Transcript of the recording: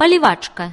Поливачка.